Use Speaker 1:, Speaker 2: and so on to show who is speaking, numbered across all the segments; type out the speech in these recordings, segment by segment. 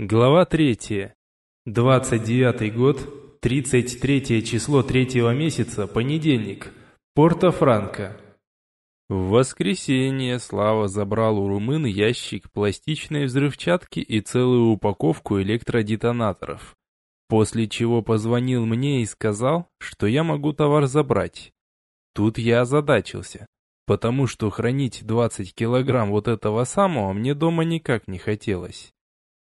Speaker 1: Глава 3. 29 год, 33 число третьего месяца, понедельник. Порто-Франко. В воскресенье Слава забрал у румын ящик пластичной взрывчатки и целую упаковку электродетонаторов. После чего позвонил мне и сказал, что я могу товар забрать. Тут я озадачился, потому что хранить 20 килограмм вот этого самого мне дома никак не хотелось.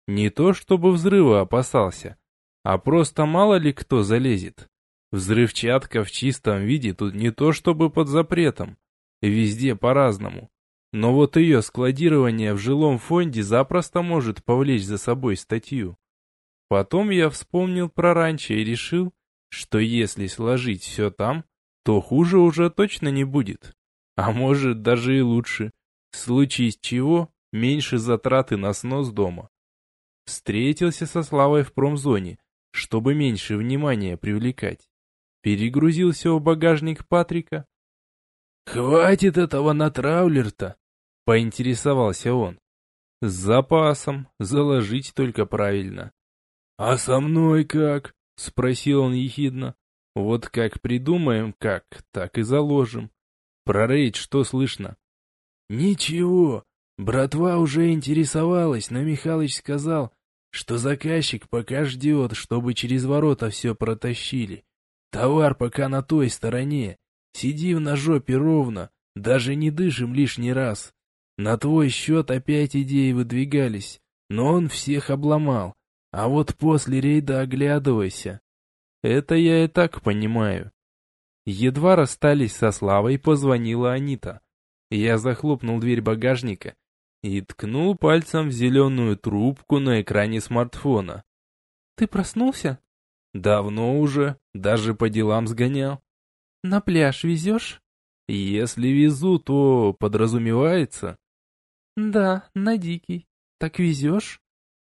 Speaker 1: Не то чтобы взрыва опасался, а просто мало ли кто залезет. Взрывчатка в чистом виде тут не то чтобы под запретом, везде по-разному. Но вот ее складирование в жилом фонде запросто может повлечь за собой статью. Потом я вспомнил про ранчо и решил, что если сложить все там, то хуже уже точно не будет. А может даже и лучше. В случае чего меньше затраты на снос дома. Встретился со Славой в промзоне, чтобы меньше внимания привлекать. Перегрузил все в багажник Патрика.
Speaker 2: «Хватит этого на траулер-то!» — поинтересовался он.
Speaker 1: «С запасом, заложить только правильно».
Speaker 2: «А со мной как?»
Speaker 1: — спросил он ехидно. «Вот как придумаем как, так и заложим. Про рейд что слышно?»
Speaker 2: «Ничего, братва уже интересовалась, но Михалыч сказал, что заказчик пока ждет, чтобы через ворота все протащили. Товар пока на той стороне. Сидим на жопе ровно, даже не дышим лишний раз. На твой счет опять идеи выдвигались, но он всех обломал. А вот после рейда оглядывайся.
Speaker 1: Это я и так понимаю. Едва расстались со Славой, позвонила Анита. Я захлопнул дверь багажника и ткнул пальцем в зеленую трубку на экране смартфона.
Speaker 3: «Ты проснулся?»
Speaker 1: «Давно уже, даже по делам сгонял».
Speaker 3: «На пляж везешь?»
Speaker 1: «Если везу, то подразумевается».
Speaker 3: «Да, на дикий. Так везешь?»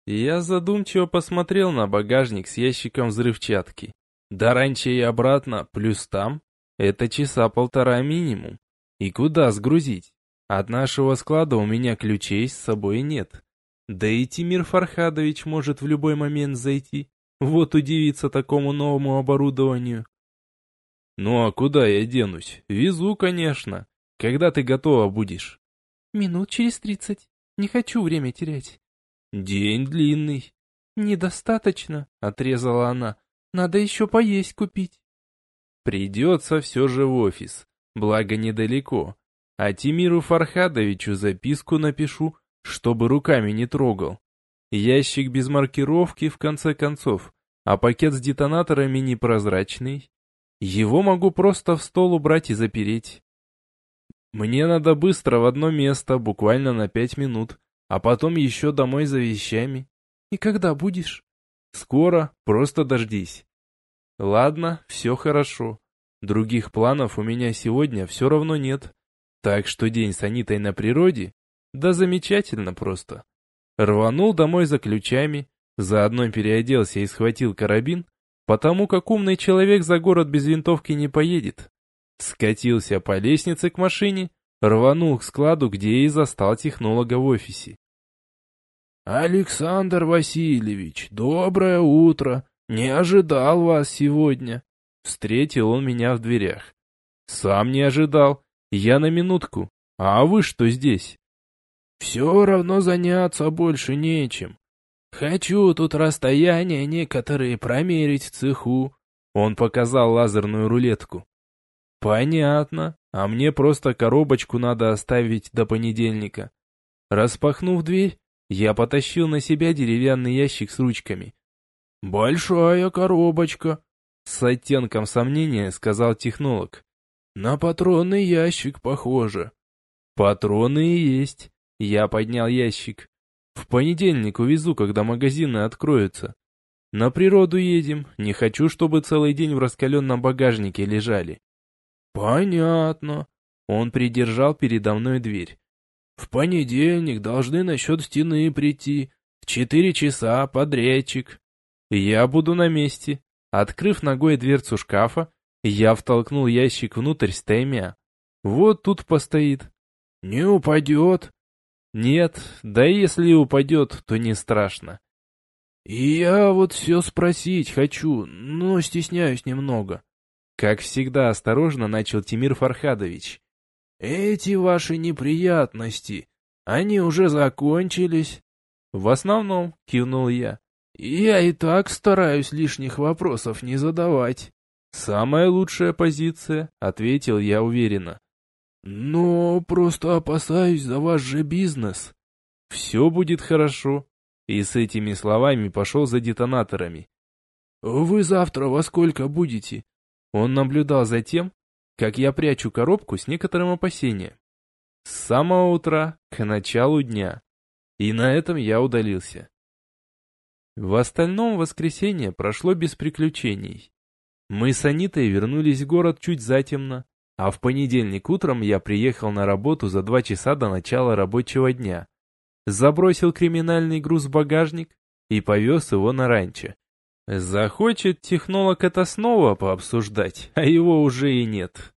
Speaker 1: Я задумчиво посмотрел на багажник с ящиком взрывчатки. До раньше и обратно, плюс там, это часа полтора минимум. И куда сгрузить? От нашего склада у меня ключей с собой нет. Да и Тимир Фархадович может в любой момент зайти. Вот удивиться такому новому оборудованию. Ну а куда я денусь? Везу, конечно. Когда ты готова будешь?
Speaker 3: Минут через тридцать. Не хочу время терять.
Speaker 1: День длинный.
Speaker 3: Недостаточно, отрезала она. Надо еще поесть купить.
Speaker 1: Придется все же в офис. Благо недалеко. А Тимиру Фархадовичу записку напишу, чтобы руками не трогал. Ящик без маркировки, в конце концов, а пакет с детонаторами непрозрачный. Его могу просто в стол убрать и запереть. Мне надо быстро в одно место, буквально на пять минут, а потом еще домой за вещами.
Speaker 3: И когда будешь?
Speaker 1: Скоро, просто дождись. Ладно, все хорошо. Других планов у меня сегодня все равно нет. Так что день с Анитой на природе? Да замечательно просто. Рванул домой за ключами, заодно переоделся и схватил карабин, потому как умный человек за город без винтовки не поедет. Скатился по лестнице к машине, рванул к складу, где и застал технолога в офисе.
Speaker 2: «Александр Васильевич, доброе утро! Не ожидал вас сегодня!»
Speaker 1: Встретил он меня в дверях. Сам не ожидал, я на минутку. А вы что здесь?
Speaker 2: Все равно заняться больше нечем. Хочу тут расстояние некоторые промерить в цеху.
Speaker 1: Он показал лазерную рулетку. Понятно. А мне просто коробочку надо оставить до понедельника. Распахнув дверь, я потащил на себя деревянный ящик с ручками.
Speaker 2: «Большая коробочка», —
Speaker 1: с оттенком сомнения сказал технолог.
Speaker 2: На патронный ящик похоже.
Speaker 1: Патроны и есть. Я поднял ящик. В понедельник увезу, когда магазины откроются. На природу едем. Не хочу, чтобы целый день в раскаленном багажнике лежали.
Speaker 2: Понятно.
Speaker 1: Он придержал передо мной дверь.
Speaker 2: В понедельник должны насчет стены прийти. В четыре часа подрядчик.
Speaker 1: Я буду на месте. Открыв ногой дверцу шкафа, я втолкнул ящик внутрь стемя. Вот тут постоит.
Speaker 2: Не упадет.
Speaker 1: Нет, да если упадет, то не страшно.
Speaker 2: И я вот все спросить хочу, но стесняюсь немного. Как всегда осторожно начал Тимир Фархадович. Эти ваши неприятности, они уже закончились? В основном, кивнул я. Я и так стараюсь лишних вопросов не задавать. Самая лучшая позиция, ответил я уверенно. Но просто опасаюсь за ваш же бизнес. Все будет хорошо. И с этими словами пошел за детонаторами. Вы завтра во сколько будете? Он наблюдал за тем, как я прячу коробку с некоторым опасением. С самого утра к началу дня. И на этом я удалился. В остальном воскресенье прошло без приключений. Мы с Анитой вернулись в город чуть затемно, а в понедельник утром я приехал на работу за два часа до начала рабочего дня. Забросил криминальный груз в багажник и повез его на ранчо. Захочет технолог это снова пообсуждать, а его уже и нет.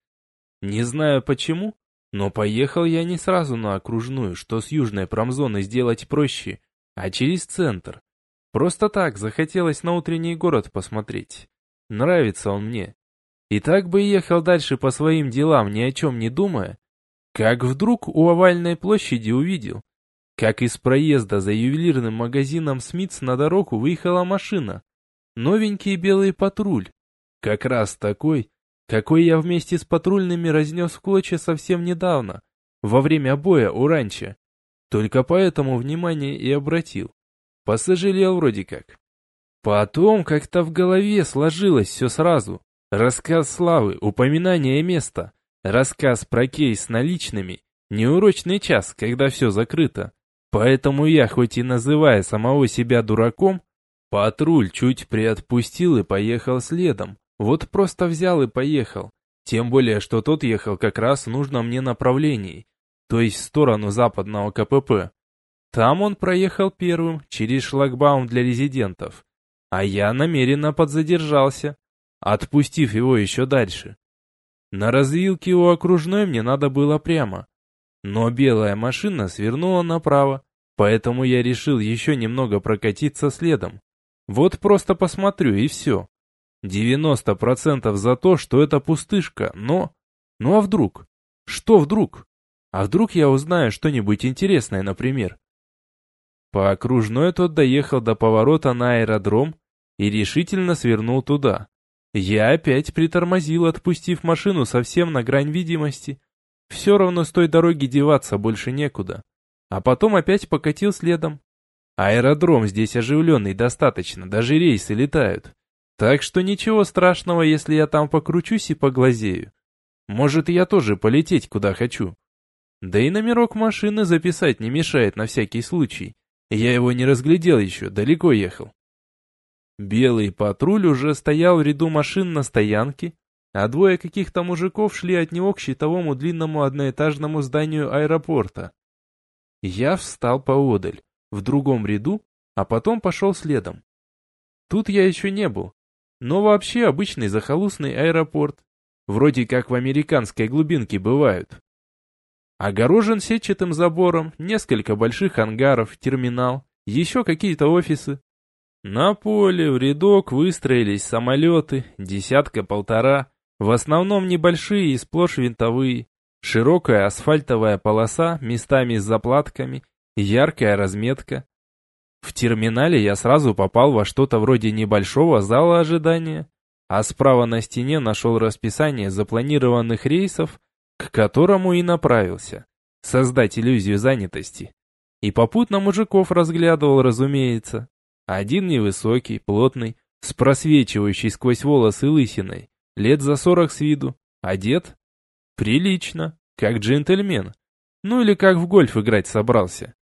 Speaker 2: Не знаю почему, но поехал я не сразу на окружную, что с южной промзоны сделать проще, а через центр. Просто так захотелось на утренний город посмотреть. Нравится он мне. И так бы ехал дальше по своим делам, ни о чем не думая, как вдруг у овальной площади увидел, как из проезда за ювелирным магазином Смитс на дорогу выехала машина. Новенький белый патруль. Как раз такой, какой я вместе с патрульными разнес в клочья совсем недавно, во время боя у ранчо. Только поэтому внимание и обратил. Посожалел вроде как. Потом как-то в голове сложилось все сразу. Рассказ славы, упоминание места, рассказ про кейс наличными, неурочный час, когда все закрыто. Поэтому я, хоть и называя самого себя дураком, Патруль чуть приотпустил и поехал следом. Вот просто взял и поехал. Тем более, что тот ехал как раз в нужном мне направлении, то есть в сторону западного КПП. Там он проехал первым, через шлагбаум для резидентов. А я намеренно подзадержался, отпустив его еще дальше. На развилке у окружной мне надо было прямо. Но белая машина свернула направо, поэтому я решил еще немного прокатиться следом. Вот просто посмотрю и все. 90% за то, что это пустышка, но... Ну а вдруг? Что вдруг? А вдруг я узнаю что-нибудь интересное, например? По окружной тот доехал до поворота на аэродром и решительно свернул туда. Я опять притормозил, отпустив машину совсем на грань видимости. Все равно с той дороги деваться больше некуда. А потом опять покатил следом. Аэродром здесь оживленный достаточно, даже рейсы летают. Так что ничего страшного, если я там покручусь и поглазею. Может, я тоже полететь куда хочу. Да и номерок машины записать не мешает на всякий случай. Я его не разглядел еще, далеко ехал. Белый патруль уже стоял в ряду машин на стоянке, а двое каких-то мужиков шли от него к щитовому длинному одноэтажному зданию аэропорта. Я встал поодаль в другом ряду, а потом пошел следом. Тут я еще не был, но вообще обычный захолустный аэропорт, вроде как в американской глубинке бывают. Огорожен сетчатым забором, несколько больших ангаров, терминал, еще какие-то офисы. На поле в рядок выстроились самолеты, десятка-полтора, в основном небольшие и сплошь винтовые. Широкая асфальтовая полоса, местами с заплатками, Яркая разметка. В терминале я сразу попал во что-то вроде небольшого зала ожидания, а справа на стене нашел расписание запланированных рейсов, к которому и направился. Создать иллюзию занятости. И попутно мужиков разглядывал, разумеется. Один невысокий, плотный, с просвечивающей сквозь волосы лысиной, лет за сорок с виду, одет прилично, как джентльмен, ну или как в гольф играть собрался.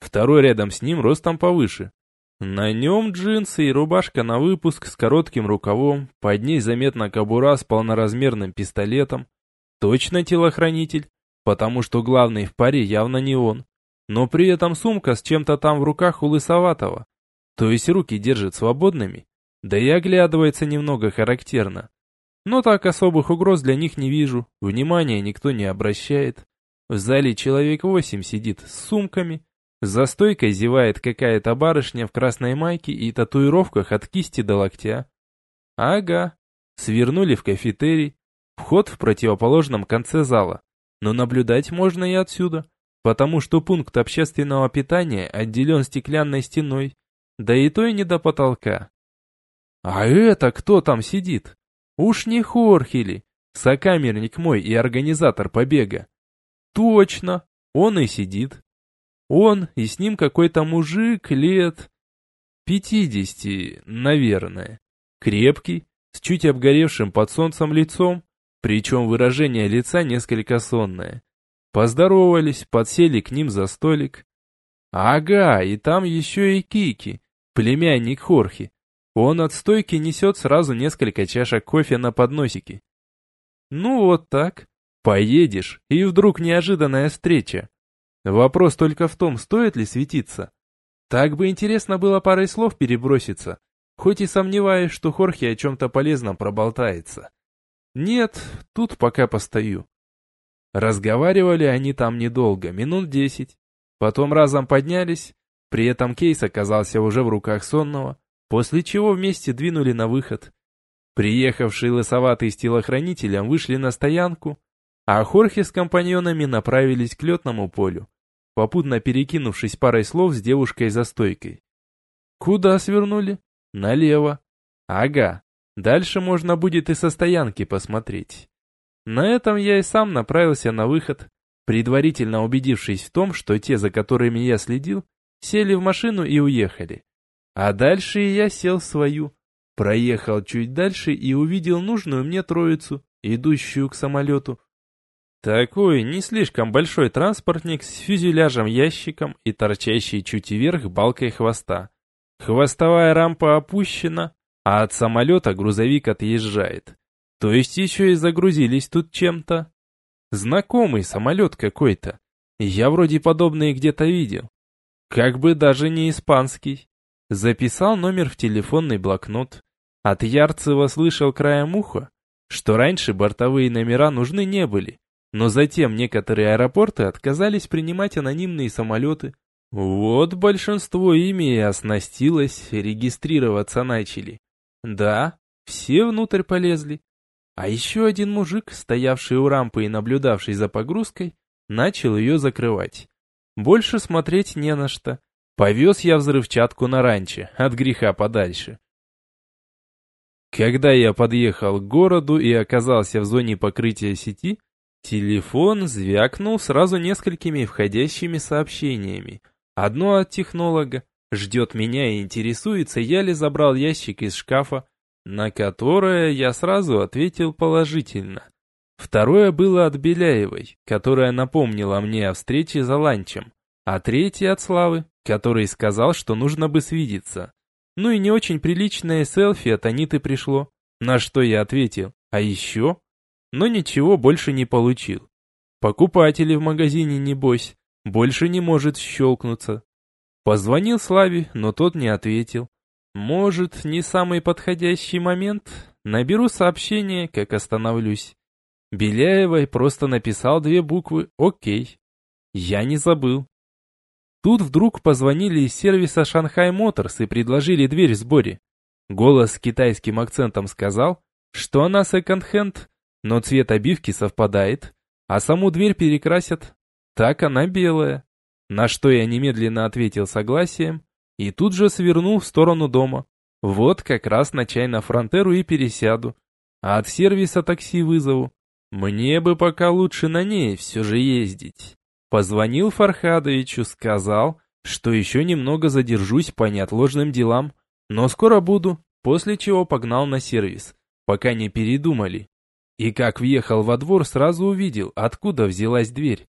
Speaker 2: Второй рядом с ним ростом повыше. На нем джинсы и рубашка на выпуск с коротким рукавом, под ней заметна кобура с полноразмерным пистолетом. Точно телохранитель, потому что главный в паре явно не он. Но при этом сумка с чем-то там в руках у лысоватого. То есть руки держит свободными, да и оглядывается немного характерно. Но так особых угроз для них не вижу, внимания никто не обращает. В зале человек восемь сидит с сумками,
Speaker 1: За стойкой зевает какая-то барышня в красной майке и татуировках от кисти до локтя. Ага. Свернули в кафетерий. Вход в противоположном конце зала. Но наблюдать можно и отсюда, потому что пункт общественного питания отделен стеклянной стеной, да и то и не до потолка. А это кто там сидит? Уж не Хорхели, сокамерник мой и организатор побега. Точно, он и сидит. Он и с ним какой-то мужик лет пятидесяти, наверное. Крепкий, с чуть обгоревшим под солнцем лицом, причем выражение лица несколько сонное. Поздоровались, подсели к ним за столик. Ага, и там еще и Кики, племянник Хорхи. Он от стойки несет сразу несколько чашек кофе на подносике. Ну вот так. Поедешь, и вдруг неожиданная встреча. Вопрос только в том, стоит ли светиться. Так бы интересно было парой слов переброситься, хоть и сомневаюсь, что Хорхе о чем-то полезном проболтается. Нет, тут пока постою. Разговаривали они там недолго, минут десять. Потом разом поднялись, при этом кейс оказался уже в руках сонного, после чего вместе двинули на выход. Приехавшие лысоватые с телохранителем вышли на стоянку, а Хорхе с компаньонами направились к летному полю попутно перекинувшись парой слов с девушкой за стойкой. Куда свернули? Налево. Ага, дальше можно будет и со стоянки посмотреть. На этом я и сам направился на выход, предварительно убедившись в том, что те, за которыми я следил, сели в машину и уехали. А дальше я сел в свою, проехал чуть дальше и увидел нужную мне троицу, идущую к самолету, такой не слишком большой транспортник с фюзеляжем-ящиком и торчащей чуть вверх балкой хвоста. Хвостовая рампа опущена, а от самолета грузовик отъезжает. То есть еще и загрузились тут чем-то. Знакомый самолет какой-то. Я вроде подобные где-то видел. Как бы даже не испанский. Записал номер в телефонный блокнот. От Ярцева слышал краем уха, что раньше бортовые номера нужны не были но затем некоторые аэропорты отказались принимать анонимные самолеты. Вот большинство ими и оснастилось, регистрироваться начали. Да, все внутрь полезли. А еще один мужик, стоявший у рампы и наблюдавший за погрузкой, начал ее закрывать. Больше смотреть не на что. Повез я взрывчатку на ранче, от греха подальше. Когда я подъехал к городу и оказался в зоне покрытия сети, Телефон звякнул сразу несколькими входящими сообщениями. Одно от технолога. Ждет меня и интересуется, я ли забрал ящик из шкафа, на которое я сразу ответил положительно. Второе было от Беляевой, которая напомнила мне о встрече за ланчем, а третье от Славы, который сказал, что нужно бы свидеться. Ну и не очень приличное селфи от Аниты пришло, на что я ответил, а еще но ничего больше не получил. Покупатели в магазине, небось, больше не может щелкнуться. Позвонил Славе, но тот не ответил. Может, не самый подходящий момент? Наберу сообщение, как остановлюсь. Беляевой просто написал две буквы «Окей». Я не забыл. Тут вдруг позвонили из сервиса Шанхай Моторс и предложили дверь в сборе. Голос с китайским акцентом сказал, что она секонд-хенд, но цвет обивки совпадает, а саму дверь перекрасят. Так она белая. На что я немедленно ответил согласием и тут же свернул в сторону дома. Вот как раз на чай на фронтеру и пересяду. А от сервиса такси вызову. Мне бы пока лучше на ней все же ездить. Позвонил Фархадовичу, сказал, что еще немного задержусь по неотложным делам, но скоро буду, после чего погнал на сервис, пока не передумали. И как въехал во двор, сразу увидел, откуда взялась дверь.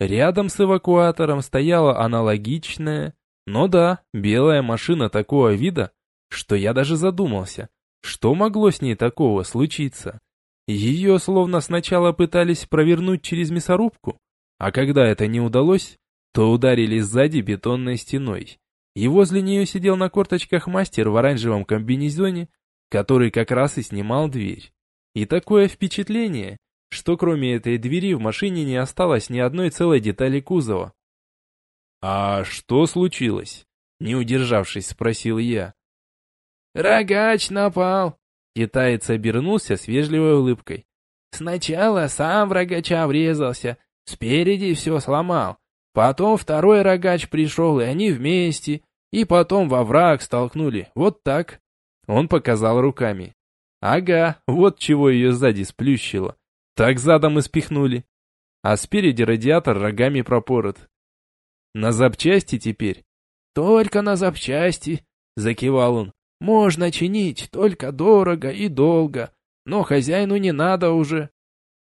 Speaker 1: Рядом с эвакуатором стояла аналогичная, но да, белая машина такого вида, что я даже задумался, что могло с ней такого случиться. Ее словно сначала пытались провернуть через мясорубку, а когда это не удалось, то ударили сзади бетонной стеной. И возле нее сидел на корточках мастер в оранжевом комбинезоне, который как раз и снимал дверь. И такое впечатление, что кроме этой двери в машине не осталось ни одной целой детали кузова. «А что случилось?» Не удержавшись, спросил я.
Speaker 2: «Рогач напал!» Китаец обернулся с вежливой улыбкой. «Сначала сам в рогача врезался, спереди все сломал. Потом второй рогач пришел, и они вместе. И потом во враг столкнули. Вот так».
Speaker 1: Он показал руками. «Ага, вот чего ее сзади сплющило. Так задом и спихнули. А спереди радиатор рогами пропорот. На запчасти теперь?»
Speaker 2: «Только на запчасти», — закивал он. «Можно чинить, только дорого и долго. Но хозяину не надо уже».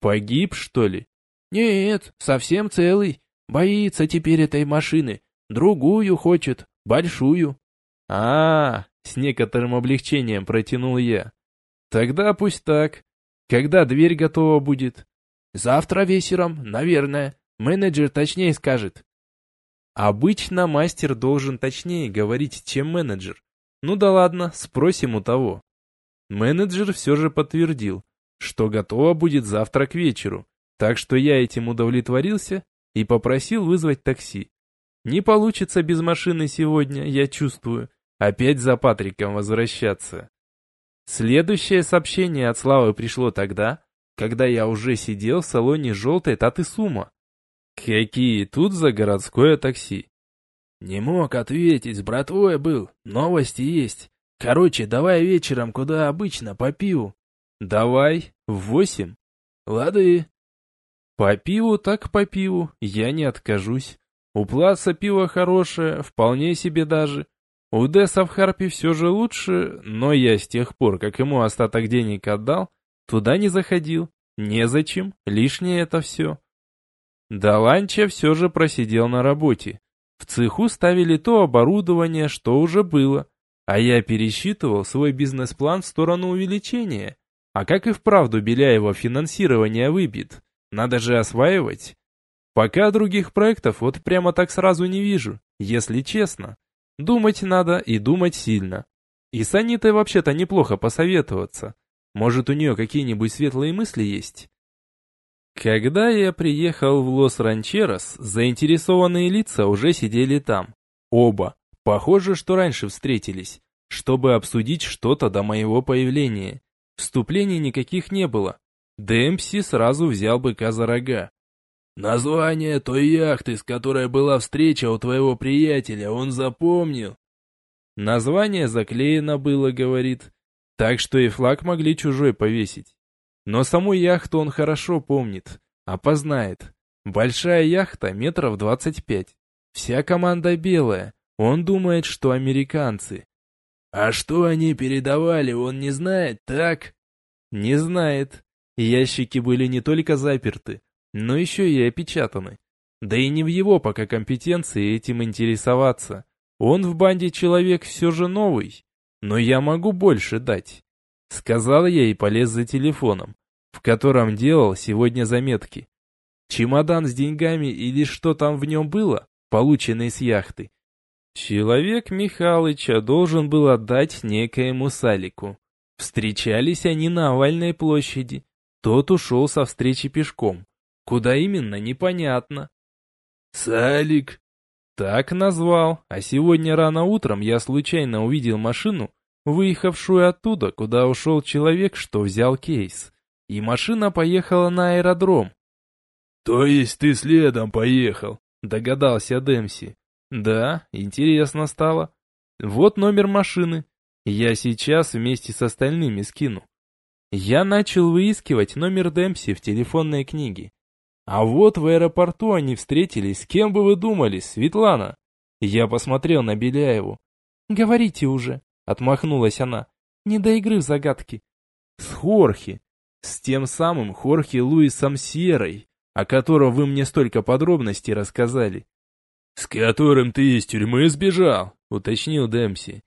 Speaker 1: «Погиб, что ли?»
Speaker 2: «Нет, совсем целый. Боится теперь этой машины. Другую хочет, большую».
Speaker 1: А, -а, а с некоторым облегчением протянул я. «Тогда пусть так. Когда дверь готова будет?»
Speaker 2: «Завтра вечером, наверное. Менеджер точнее скажет».
Speaker 1: Обычно мастер должен точнее говорить, чем менеджер. Ну да ладно, спросим у того. Менеджер все же подтвердил, что готово будет завтра к вечеру, так что я этим удовлетворился и попросил вызвать такси. Не получится без машины сегодня, я чувствую, опять за Патриком возвращаться. Следующее сообщение от Славы пришло тогда, когда я уже сидел в салоне желтой Таты Сума. Какие тут за городское такси?
Speaker 2: Не мог ответить, с братвой был, новости есть. Короче, давай вечером, куда обычно, по пиву.
Speaker 1: Давай, в восемь.
Speaker 2: Лады.
Speaker 1: По пиву так по пиву, я не откажусь. У Плаца пиво хорошее, вполне себе даже. У Десса в Харпе все же лучше, но я с тех пор, как ему остаток денег отдал, туда не заходил. Незачем, лишнее это все. До ланча все же просидел на работе. В цеху ставили то оборудование, что уже было, а я пересчитывал свой бизнес-план в сторону увеличения. А как и вправду Беляева финансирование выбит? Надо же осваивать. Пока других проектов вот прямо так сразу не вижу, если честно. Думать надо и думать сильно. И с Анитой вообще-то неплохо посоветоваться. Может, у нее какие-нибудь светлые мысли есть? Когда я приехал в Лос-Ранчерос, заинтересованные лица уже сидели там. Оба. Похоже, что раньше встретились, чтобы обсудить что-то до моего появления. Вступлений никаких не было. Демпси сразу взял быка за рога.
Speaker 2: «Название той яхты, с которой была встреча у твоего приятеля, он запомнил?»
Speaker 1: Название заклеено было, говорит, так что и флаг могли чужой повесить. Но саму яхту он хорошо помнит, опознает. Большая яхта метров двадцать пять. Вся команда белая. Он думает, что американцы.
Speaker 2: А что они передавали, он не знает, так?
Speaker 1: Не знает. Ящики были не только заперты, но еще и опечатаны. Да и не в его пока компетенции этим интересоваться. Он в банде человек все же новый, но я могу больше дать. Сказал я и полез за телефоном, в котором делал сегодня заметки. Чемодан с деньгами или что там в нем было, полученный с яхты. Человек Михалыча должен был отдать некоему Салику. Встречались они на овальной площади. Тот ушел со встречи пешком. Куда именно, непонятно.
Speaker 2: «Салик?»
Speaker 1: Так назвал, а сегодня рано утром я случайно увидел машину, выехавшую оттуда, куда ушел человек, что взял кейс. И машина поехала на аэродром.
Speaker 2: «То есть ты следом поехал?»
Speaker 1: Догадался Дэмси. «Да, интересно стало. Вот номер машины. Я сейчас вместе с остальными скину». Я начал выискивать номер Дэмси в телефонной книге. А вот в аэропорту они встретились, с кем бы вы думали, Светлана? Я посмотрел на Беляеву.
Speaker 3: «Говорите уже», — отмахнулась она. «Не до игры в загадки».
Speaker 1: «С Хорхе. С тем самым Хорхе Луисом Сьерой, о котором вы мне столько подробностей рассказали».
Speaker 2: «С которым ты из тюрьмы сбежал», — уточнил Демпси.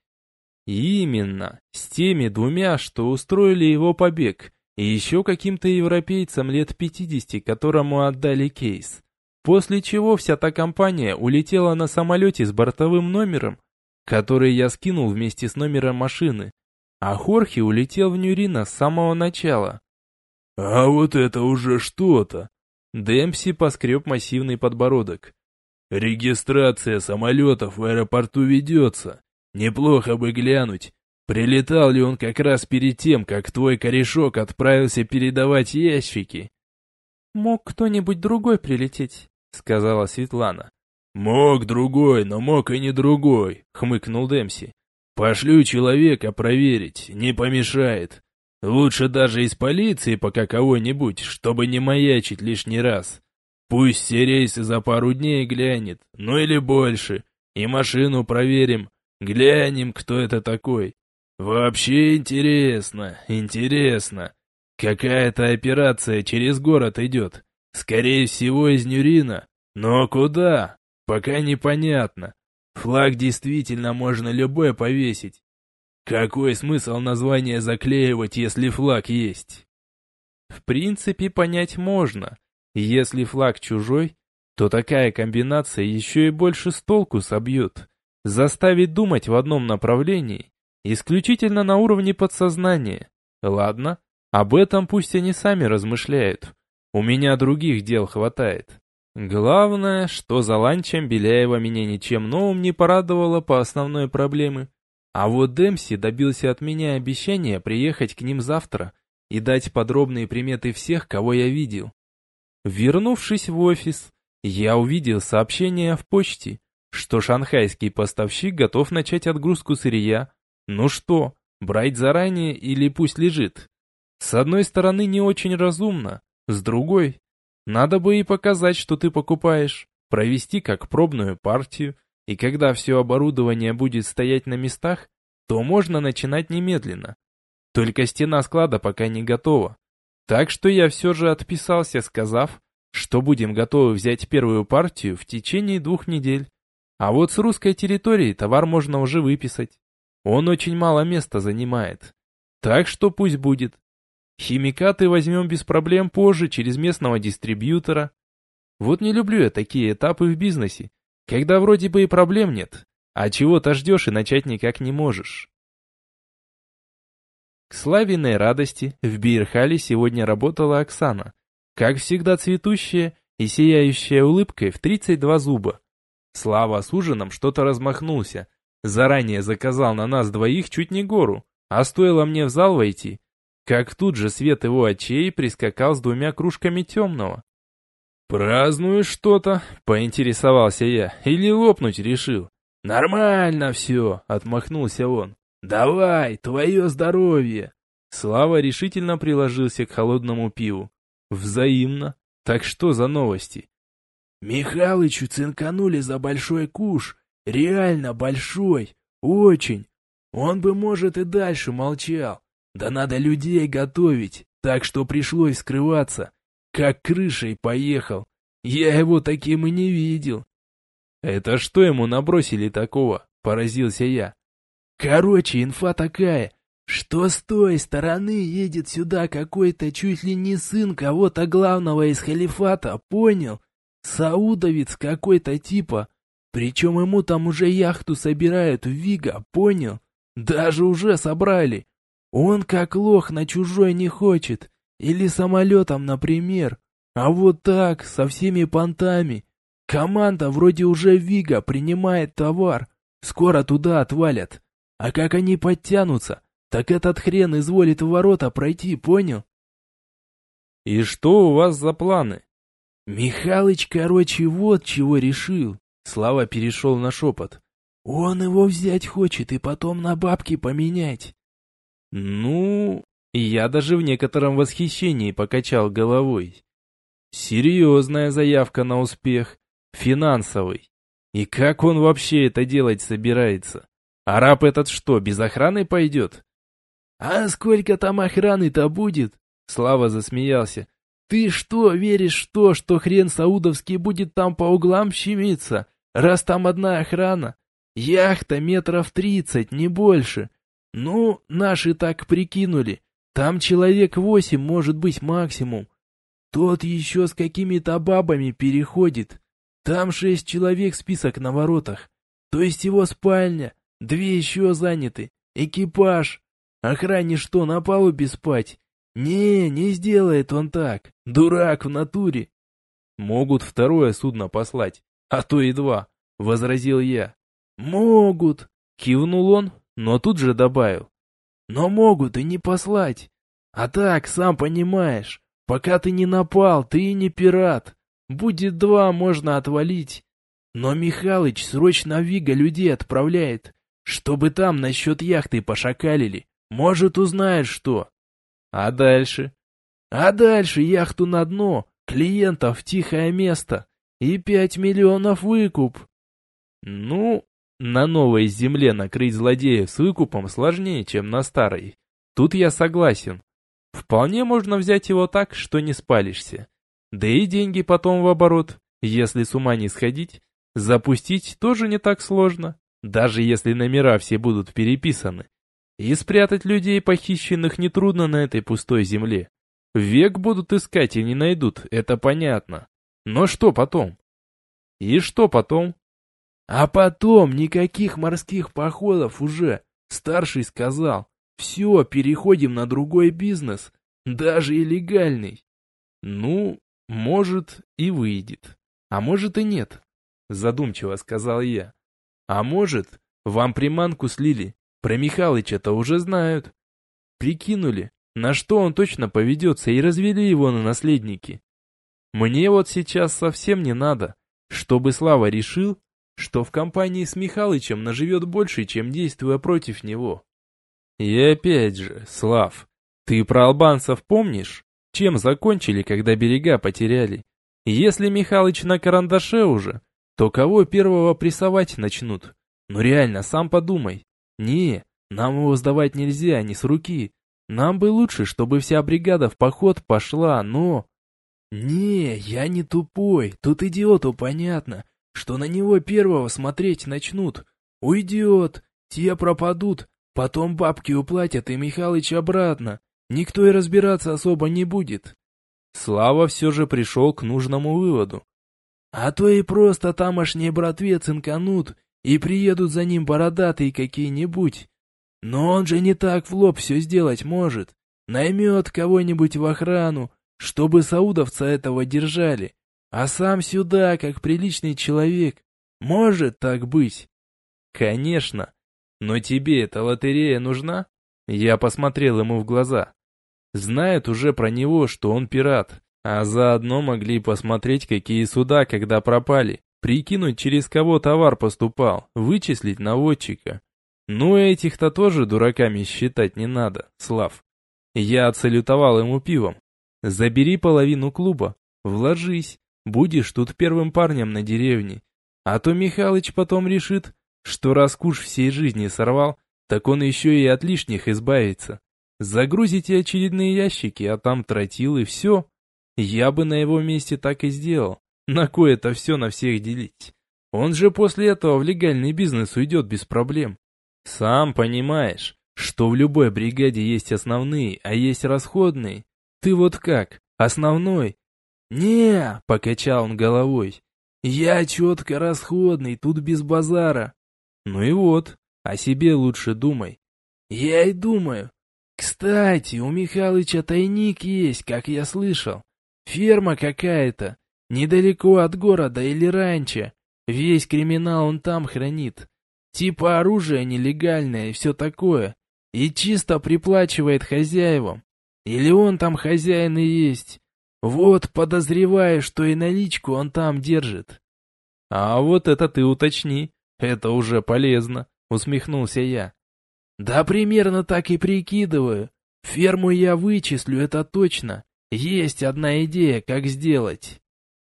Speaker 1: «Именно. С теми двумя, что устроили его побег» и еще каким-то европейцам лет 50, которому отдали кейс. После чего вся та компания улетела на самолете с бортовым номером, который я скинул вместе с номером машины, а Хорхе улетел в Нюрина с самого начала.
Speaker 2: «А вот это уже что-то!»
Speaker 1: Демпси поскреб массивный подбородок.
Speaker 2: Регистрация самолетов в аэропорту ведется. Неплохо бы глянуть, прилетал ли он как раз перед тем, как твой корешок отправился передавать ящики.
Speaker 3: «Мог кто-нибудь другой прилететь», — сказала Светлана.
Speaker 2: «Мог другой, но мог и не другой», — хмыкнул Демси. «Пошлю человека проверить, не помешает. Лучше даже из полиции пока кого-нибудь, чтобы не маячить лишний раз. Пусть все рейсы за пару дней глянет, ну или больше, и машину проверим, глянем, кто это такой. Вообще интересно, интересно. Какая-то операция через город идет, скорее всего из Нюрина, но куда? Пока непонятно. Флаг действительно можно любой повесить. Какой смысл название заклеивать, если флаг есть?
Speaker 1: В принципе, понять можно. Если флаг чужой, то такая комбинация еще и больше с толку собьет. Заставит думать в одном направлении, исключительно на уровне подсознания. Ладно, об этом пусть они сами размышляют. У меня других дел хватает. Главное, что за ланчем Беляева меня ничем новым не порадовала по основной проблеме. А вот Демси добился от меня обещания приехать к ним завтра и дать подробные приметы всех, кого я видел. Вернувшись в офис, я увидел сообщение в почте, что шанхайский поставщик готов начать отгрузку сырья. Ну что, брать заранее или пусть лежит? С одной стороны, не очень разумно, с другой, надо бы и показать, что ты покупаешь, провести как пробную партию и когда все оборудование будет стоять на местах, то можно начинать немедленно. Только стена склада пока не готова. Так что я все же отписался, сказав, что будем готовы взять первую партию в течение двух недель. А вот с русской территории товар можно уже выписать. Он очень мало места занимает. Так что пусть будет. Химикаты возьмем без проблем позже через местного дистрибьютора. Вот не люблю я такие этапы в бизнесе, когда вроде бы и проблем нет, а чего-то ждешь и начать никак не можешь. К Славиной радости в Бирхале сегодня работала Оксана, как всегда цветущая и сияющая улыбкой в 32 зуба. Слава с ужином что-то размахнулся, заранее заказал на нас двоих чуть не гору, а стоило мне в зал войти, как тут же свет его очей прискакал с двумя кружками темного. «Празднуешь что-то?» — поинтересовался я. «Или лопнуть решил?» «Нормально все!» — отмахнулся он. «Давай, твое здоровье!» Слава решительно приложился к холодному пиву. «Взаимно. Так что за новости?»
Speaker 2: «Михалычу цинканули за большой куш. Реально большой. Очень. Он бы, может, и дальше молчал. Да надо людей готовить, так что пришлось скрываться как крышей поехал. Я его таким и не видел.
Speaker 1: Это что ему набросили такого? Поразился я.
Speaker 2: Короче, инфа такая, что с той стороны едет сюда какой-то чуть ли не сын кого-то главного из халифата, понял? Саудовец какой-то типа. Причем ему там уже яхту собирают в Вига, понял? Даже уже собрали. Он как лох на чужой не хочет. Или самолетом, например. А вот так, со всеми понтами. Команда вроде уже Вига принимает товар. Скоро туда отвалят. А как они подтянутся, так этот хрен изволит в ворота пройти, понял?
Speaker 1: И что у вас за планы?
Speaker 2: Михалыч, короче, вот чего решил. Слава перешел на шепот. Он его взять хочет и потом на бабки поменять.
Speaker 1: Ну, я даже в некотором восхищении покачал головой. Серьезная заявка на успех. Финансовый. И как он вообще это делать собирается? Араб этот что, без охраны пойдет?
Speaker 2: А сколько там охраны-то будет? Слава засмеялся. Ты что, веришь в то, что хрен саудовский будет там по углам щемиться, раз там одна охрана? Яхта метров тридцать, не больше. Ну, наши так прикинули. Там человек восемь, может быть, максимум. Тот еще с какими-то бабами переходит. Там шесть человек список на воротах. То есть его спальня, две еще заняты, экипаж. Охране что, на палубе спать? Не, не сделает он так. Дурак в натуре.
Speaker 1: Могут второе судно послать.
Speaker 2: а то и два, возразил я. Могут, кивнул он, но тут же добавил. Но могут и не послать. А так, сам понимаешь, пока ты не напал, ты и не пират. Будет два, можно отвалить. Но Михалыч срочно Вига людей отправляет, чтобы там насчет яхты пошакалили. Может, узнает что. А дальше? А дальше яхту на дно, клиентов в тихое место и пять миллионов выкуп. Ну, на новой земле накрыть злодеев с выкупом сложнее, чем на старой. Тут я согласен. Вполне можно взять его так, что не спалишься. Да и деньги потом в оборот, если с ума не сходить, запустить тоже не так сложно, даже если номера все будут переписаны. И спрятать людей, похищенных, нетрудно на этой пустой земле. Век будут искать и не найдут, это понятно. Но что потом? И что потом? А потом никаких морских походов уже, старший сказал. Все, переходим на другой бизнес, даже и легальный. Ну, может и выйдет, а может и нет, задумчиво сказал я. А может, вам приманку слили, про Михалыча-то уже знают. Прикинули, на что он точно поведется, и развели его на наследники. Мне вот сейчас совсем не надо, чтобы Слава решил, что в компании с Михалычем наживет больше, чем действуя против него. И опять же, Слав, ты про албанцев помнишь? Чем закончили, когда берега потеряли? Если Михалыч на карандаше уже, то кого первого прессовать начнут? Ну реально, сам подумай. Не, нам его сдавать нельзя, не с руки. Нам бы лучше, чтобы вся бригада в поход пошла, но... Не, я не тупой, тут идиоту понятно, что на него первого смотреть начнут. Уйдет, те пропадут, потом бабки уплатят и Михалыч обратно. Никто и разбираться особо не будет. Слава все же пришел к нужному выводу. А то и просто тамошние братве цинканут и приедут за ним бородатые какие-нибудь. Но он же не так в лоб все сделать может. Наймет кого-нибудь в охрану, чтобы саудовца этого держали. А сам сюда, как приличный человек. Может так быть? Конечно. Но тебе эта лотерея нужна? Я посмотрел ему в глаза. Знают уже про него, что он пират, а заодно могли посмотреть, какие суда когда пропали. Прикинуть, через кого товар поступал, вычислить наводчика. Ну, этих-то тоже дураками считать не надо, Слав. Я отсалютовал ему пивом. Забери половину клуба, вложись, будешь тут первым парнем на деревне. А то Михалыч потом решит, что раз куш всей жизни сорвал, так он еще и от лишних избавится. Загрузите очередные ящики, а там тротил и все. Я бы на его месте так и сделал. На кое это все на всех делить? Он же после этого в легальный бизнес уйдет без проблем. Сам понимаешь, что в любой бригаде есть основные, а есть расходные. Ты вот как, основной? Не, покачал он головой. Я четко расходный, тут без базара. Ну и вот, о себе лучше думай. Я и думаю. Кстати, у Михалыча тайник есть, как я слышал. Ферма какая-то. Недалеко от города или ранчо. Весь криминал он там хранит. Типа оружие нелегальное и все такое. И чисто приплачивает хозяевам. Или он там хозяин и есть. Вот, подозреваю, что и наличку он там держит. А вот это ты уточни. Это уже полезно, усмехнулся я. Да примерно так и прикидываю. Ферму я вычислю, это точно. Есть одна идея, как сделать.